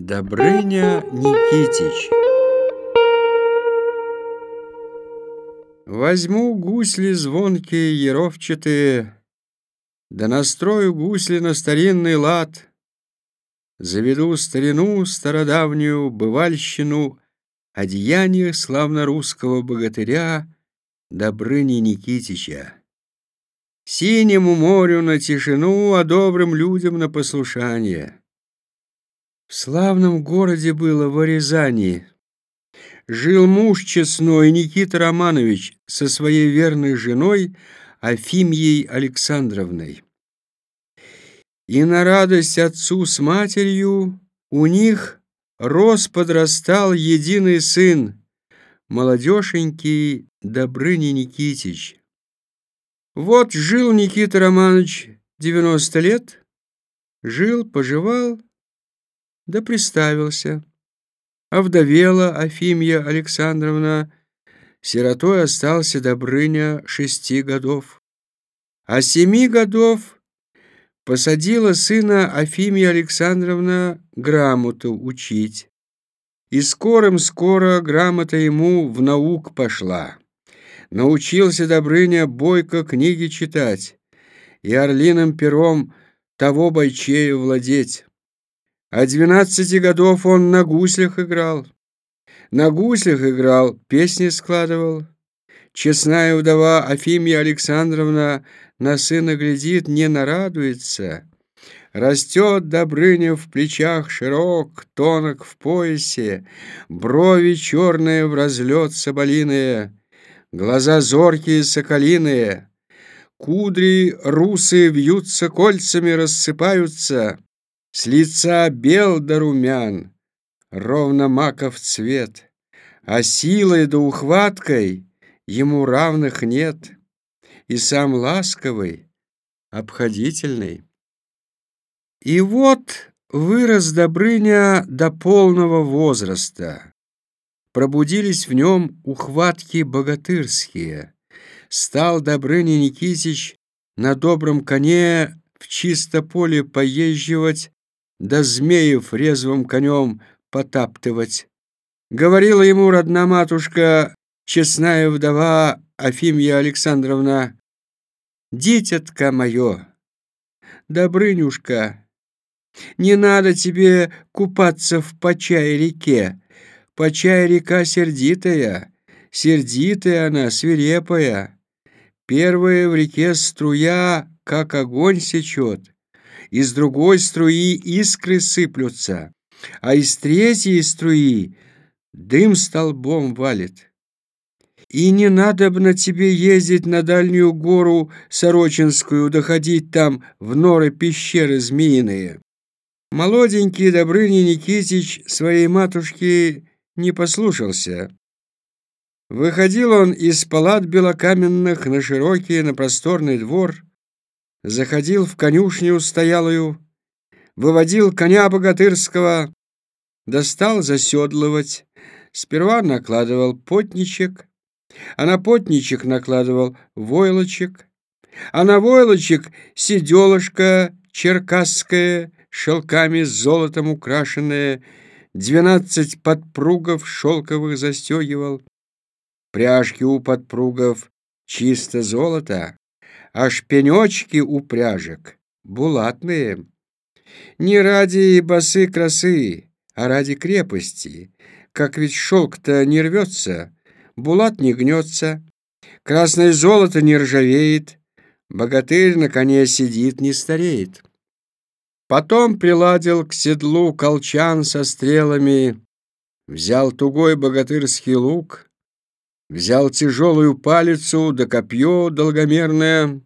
Добрыня Никитич Возьму гусли звонкие, еровчатые, Да настрою гусли на старинный лад, Заведу старину стародавнюю, бывальщину О деяниях славно-русского богатыря Добрыни Никитича. Синему морю на тишину, А добрым людям на послушание. В славном городе было в Рязани. Жил муж честной Никита Романович со своей верной женой Афимьей Александровной. И на радость отцу с матерью у них рос подрастал единый сын, молодеженький Добрыня Никитич. Вот жил Никита Романович девяносто лет, жил, поживал, да приставился. Овдовела Афимья Александровна, сиротой остался Добрыня шести годов. А семи годов посадила сына Афимья Александровна грамоту учить. И скорым-скоро грамота ему в наук пошла. Научился Добрыня бойко книги читать и орлиным пером того бойчею владеть. А двенадцати годов он на гуслях играл. На гуслях играл, песни складывал. Честная вдова Афимья Александровна на сына глядит, не нарадуется. Растет Добрыня в плечах широк, тонок в поясе, Брови черные в разлет соболиные, Глаза зоркие соколиные, Кудри русые вьются кольцами, рассыпаются, с лица бел да румян, ровно маков цвет, А силой да ухваткой ему равных нет, И сам ласковый, обходительный. И вот вырос Добрыня до полного возраста. Пробудились в нем ухватки богатырские. Стал Добрыня Никитич на добром коне в чисто поле поезживать да змеев резвым конем потаптывать. Говорила ему родна матушка, честная вдова Афимья Александровна, «Дитятка мое, Добрынюшка, не надо тебе купаться в Почай реке. Почай река сердитая, сердитая она, свирепая. Первая в реке струя, как огонь сечет, из другой струи искры сыплются, а из третьей струи дым столбом валит. И не надо бы на тебе ездить на дальнюю гору Сорочинскую, доходить там в норы пещеры змеиные. Молоденький Добрыня Никитич своей матушки не послушался. Выходил он из палат белокаменных на широкий, на просторный двор, заходил в конюшню стоялую, выводил коня богатырского, достал заседлывать, сперва накладывал потничек, а на потничек накладывал войлочек, а на войлочек сиделышка черкасская, шелками с золотом украшенная, двенадцать подпругов шелковых застегивал, пряжки у подпругов чисто золото, аж пенечки у пряжек, булатные. Не ради басы красы, а ради крепости. Как ведь шелк-то не рвется, булат не гнется, красное золото не ржавеет, богатырь на коне сидит, не стареет. Потом приладил к седлу колчан со стрелами, взял тугой богатырский лук, Взял тяжелую палицу да копье долгомерное,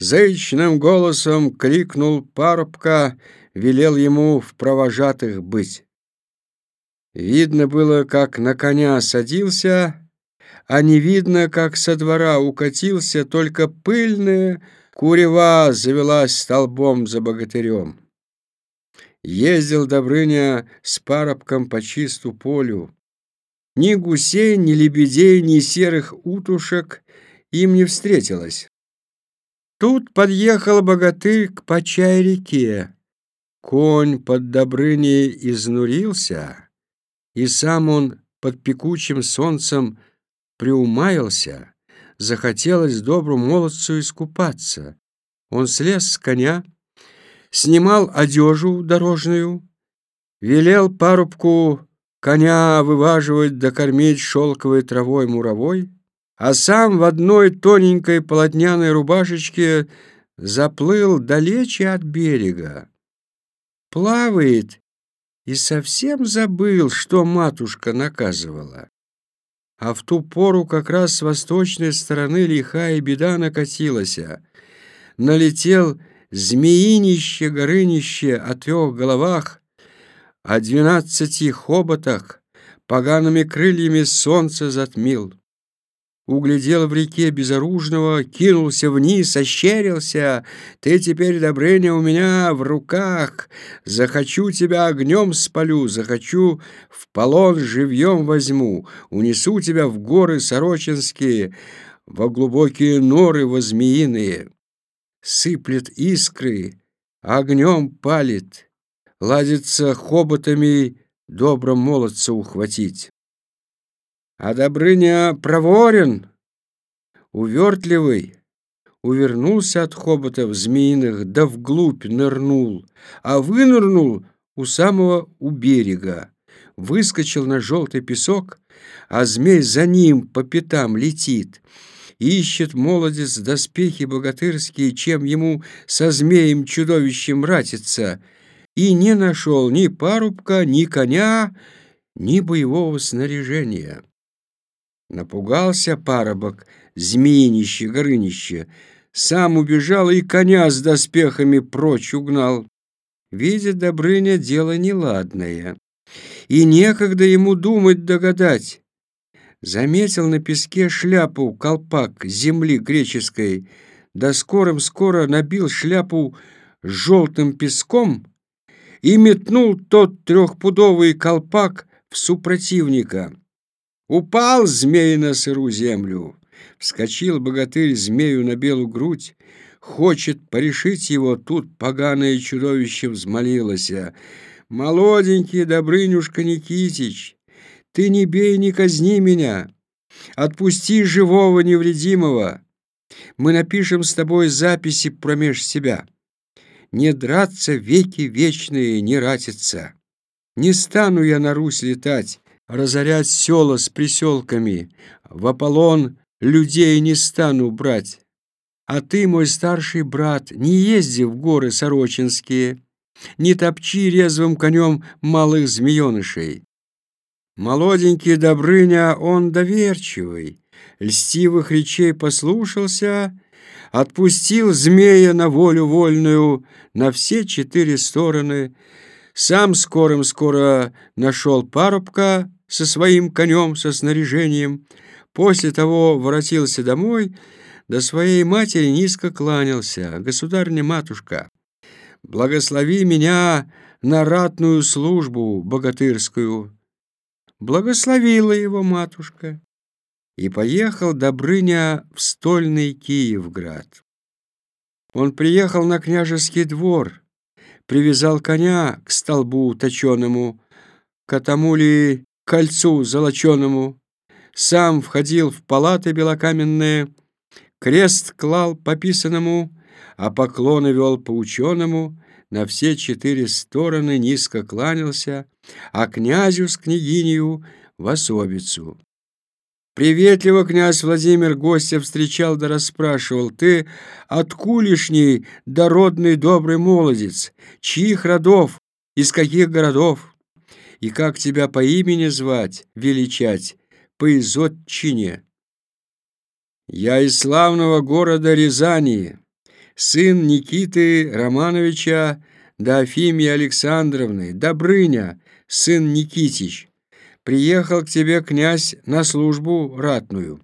Зычным голосом крикнул парубка, Велел ему в провожатых быть. Видно было, как на коня садился, А не видно, как со двора укатился, Только пыльная курева завелась столбом за богатырем. Ездил Добрыня с парубком по чисту полю, ни гусей, ни лебедей, ни серых утушек им не встретилось. Тут подъехал богатырь к Почай-реке. Конь под Добрыней изнурился, и сам он под пекучим солнцем приумаялся, захотелось добру молодцу искупаться. Он слез с коня, снимал одежу дорожную, велел парубку коня вываживать да кормить шелковой травой муровой, а сам в одной тоненькой полотняной рубашечке заплыл далече от берега. Плавает и совсем забыл, что матушка наказывала. А в ту пору как раз с восточной стороны лихая беда накатилась. Налетел змеинище-горынище о трех головах, о двенадцати хоботах, погаными крыльями солнце затмил. Углядел в реке безоружного, кинулся вниз, ощерился. Ты теперь, Добрыня, у меня в руках. Захочу тебя огнем спалю, захочу в полон живьем возьму, унесу тебя в горы сорочинские, во глубокие норы возмеиные сыплет искры, огнем палит, ладится хоботами добром молодца ухватить. А Добрыня проворен, увертливый, увернулся от хоботов змеиных, да вглубь нырнул, а вынырнул у самого у берега, выскочил на желтый песок, а змей за ним по пятам летит — Ищет молодец доспехи богатырские, чем ему со змеем-чудовищем ратиться, и не нашел ни парубка, ни коня, ни боевого снаряжения. Напугался парубок, змеинище, горынище, сам убежал и коня с доспехами прочь угнал. Видит Добрыня дело неладное, и некогда ему думать догадать заметил на песке шляпу, колпак земли греческой, да скорым-скоро набил шляпу желтым песком и метнул тот трехпудовый колпак в супротивника. Упал змей на сыру землю. Вскочил богатырь змею на белую грудь, хочет порешить его, тут поганое чудовище взмолилось. «Молоденький Добрынюшка Никитич, ты не бей, не казни меня. Отпусти живого невредимого. Мы напишем с тобой записи промеж себя. Не драться веки вечные, не ратиться. Не стану я на Русь летать, разорять села с приселками. В Аполлон людей не стану брать. А ты, мой старший брат, не езди в горы сорочинские, не топчи резвым конем малых змеенышей. Молоденький Добрыня, он доверчивый, льстивых речей послушался, отпустил змея на волю вольную на все четыре стороны, сам скорым-скоро нашел парубка со своим конем, со снаряжением, после того воротился домой, до своей матери низко кланялся. «Государня-матушка, благослови меня на ратную службу богатырскую» благословила его матушка, и поехал Добрыня в стольный Киевград. Он приехал на княжеский двор, привязал коня к столбу точеному, к тому ли кольцу золоченому, сам входил в палаты белокаменные, крест клал по писанному, а поклоны вел по ученому, на все четыре стороны низко кланялся, а князю с княгинью в особицу. Приветливо князь Владимир гостя встречал да расспрашивал, «Ты откулишний, дородный добрый молодец? Чьих родов? Из каких городов? И как тебя по имени звать, величать, по изотчине?» «Я из славного города Рязани, сын Никиты Романовича да Афимии Александровны, Добрыня, сын Никитич. Приехал к тебе князь на службу ратную.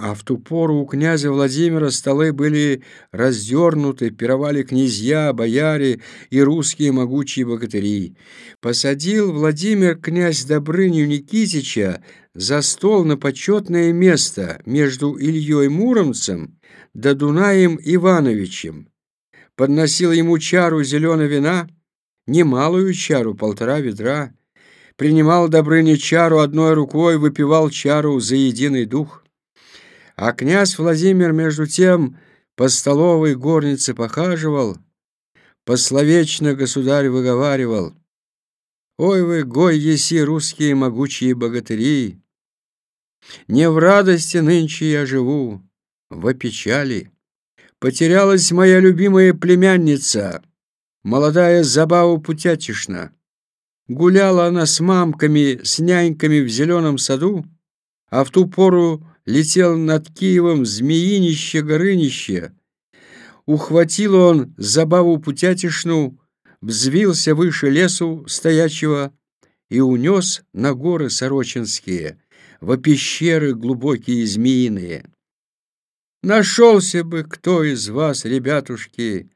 А в ту пору у князя Владимира столы были раздернуты, пировали князья, бояре и русские могучие богатыри. Посадил Владимир князь Добрыню Никитича за стол на почетное место между Ильей Муромцем да Дунаем Ивановичем, подносил ему чару зеленого вина, немалую чару, полтора ведра. Принимал Добрыня чару одной рукой, выпивал чару за единый дух. А князь Владимир, между тем, по столовой горнице похаживал, Пословечно государь выговаривал, «Ой вы, гой еси, русские могучие богатыри! Не в радости нынче я живу, в печали. Потерялась моя любимая племянница, молодая забава путятишна. Гуляла она с мамками, с няньками в зеленом саду, а в ту пору летел над Киевом змеинище-горынище. Ухватил он забаву путятишну, взвился выше лесу стоячего и унес на горы сорочинские, во пещеры глубокие змеиные. Нашелся бы кто из вас, ребятушки,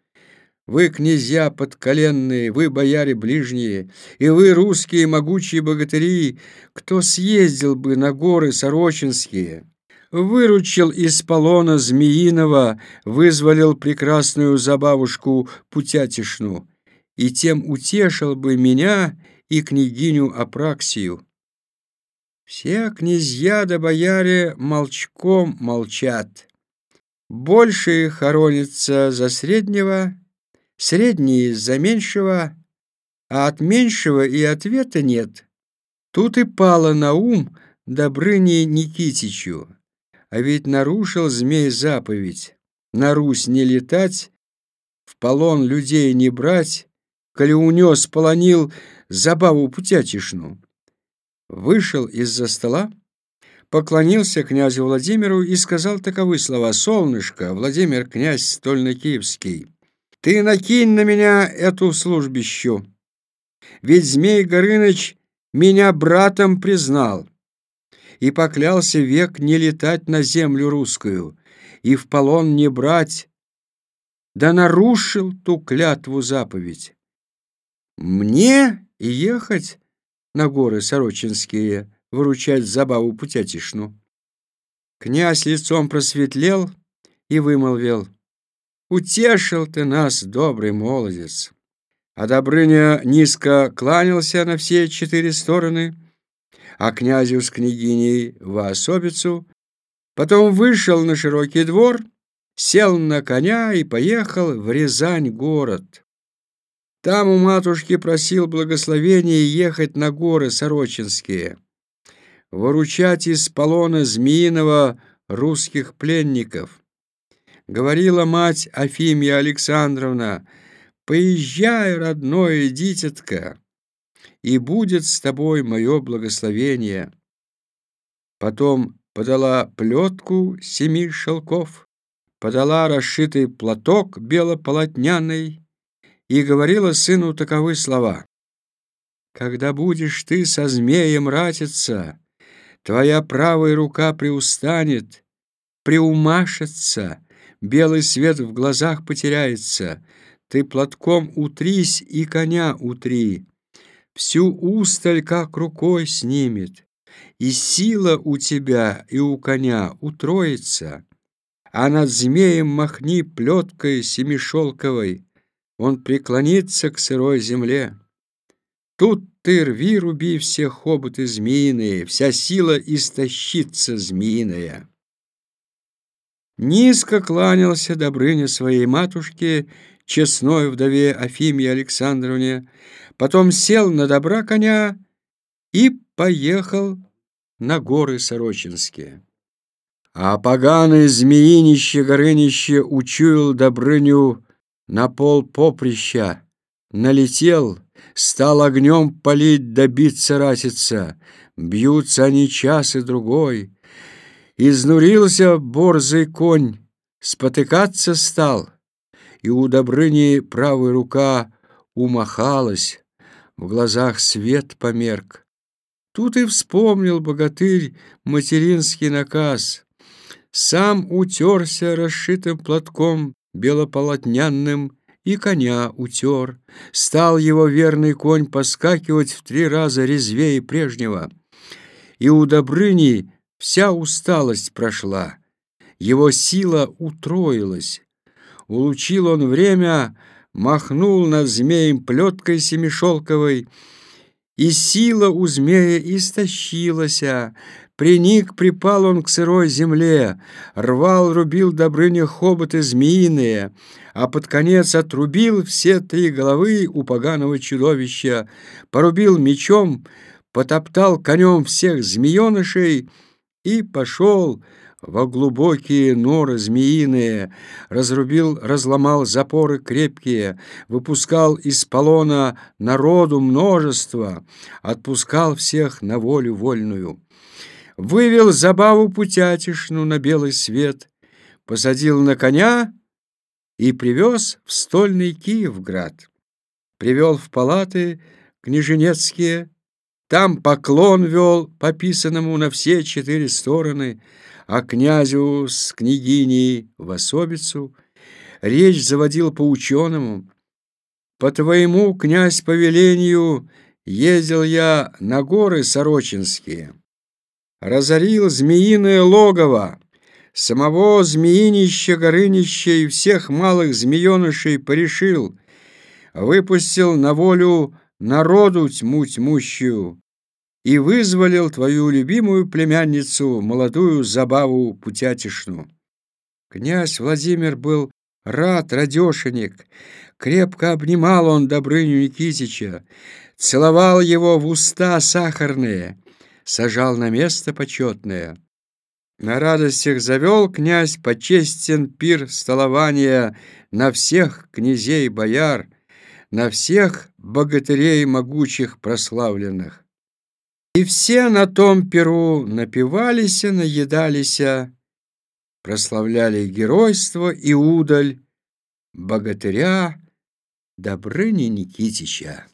вы, князья подколенные, вы, бояре ближние, и вы, русские могучие богатыри, кто съездил бы на горы сорочинские, выручил из полона змеиного, вызволил прекрасную забавушку путятишну, и тем утешил бы меня и княгиню Апраксию. Все князья да бояре молчком молчат. Большие хоронятся за среднего, средние за меньшего, а от меньшего и ответа нет. Тут и пало на ум Добрыне Никитичу. А ведь нарушил змей заповедь. На Русь не летать, в полон людей не брать, коли унес, полонил забаву путятишну. Вышел из-за стола, поклонился князю Владимиру и сказал таковы слова «Солнышко, Владимир князь стольно-киевский, ты накинь на меня эту службищу, ведь Змей Горыныч меня братом признал и поклялся век не летать на землю русскую и в полон не брать, да нарушил ту клятву заповедь. Мне ехать на горы Сорочинские, выручать забаву путятишну. Князь лицом просветлел и вымолвил. Утешил ты нас, добрый молодец. А Добрыня низко кланялся на все четыре стороны, а князю с княгиней в особицу, потом вышел на широкий двор, сел на коня и поехал в Рязань город. Там у матушки просил благословения ехать на горы Сорочинские выручать из полона Змеиного русских пленников. Говорила мать Афимия Александровна, «Поезжай, родное дитятка, и будет с тобой мое благословение». Потом подала плетку семи шелков, подала расшитый платок белополотняный и говорила сыну таковы слова. «Когда будешь ты со змеем ратиться, Твоя правая рука приустанет, приумашется, белый свет в глазах потеряется. Ты платком утрись и коня утри, всю усталь как рукой снимет, и сила у тебя и у коня утроится. А над змеем махни плеткой семишелковой, он преклонится к сырой земле. Тут ты рви, руби все хоботы змеиные, Вся сила истощится змеиная. Низко кланялся Добрыня своей матушке, Честной вдове Афимье Александровне, Потом сел на добра коня И поехал на горы Сорочинские. А поганый змеинище Горынище Учуял Добрыню на пол поприща, Налетел — Стал огнем палить, добиться ратиться. Бьются они час и другой. Изнурился борзый конь, спотыкаться стал, И у Добрыни правая рука умахалась, В глазах свет померк. Тут и вспомнил богатырь материнский наказ. Сам утерся расшитым платком белополотнянным и коня утер. Стал его верный конь поскакивать в три раза резвее прежнего. И у Добрыни вся усталость прошла, его сила утроилась. Улучил он время, махнул над змеем плеткой семишелковой, и сила у змея истощилася, приник, припал он к сырой земле, рвал, рубил Добрыня хоботы змеиные, а под конец отрубил все три головы у поганого чудовища, порубил мечом, потоптал конем всех змеенышей и пошел во глубокие норы змеиные, разрубил, разломал запоры крепкие, выпускал из полона народу множество, отпускал всех на волю вольную. Вывел забаву путятишну на белый свет, посадил на коня и привез в стольный Киевград. Привел в палаты княженецкие, там поклон вел пописанному на все четыре стороны, а князю с княгиней в особицу. Речь заводил по ученому. По твоему, князь, повелению ездил я на горы Сорочинские, разорил змеиное логово, самого змеинища, горынища и всех малых змеенышей порешил, выпустил на волю народу тьму тьмущую, и вызволил твою любимую племянницу, молодую забаву путятишну. Князь Владимир был рад, радешенек, крепко обнимал он Добрыню Никитича, целовал его в уста сахарные, сажал на место почетное. На радостях завел князь почестен пир столования на всех князей бояр, на всех богатырей могучих прославленных. И все на том перу напивались, наедались, прославляли геройство и удаль богатыря Добрыни Никитича.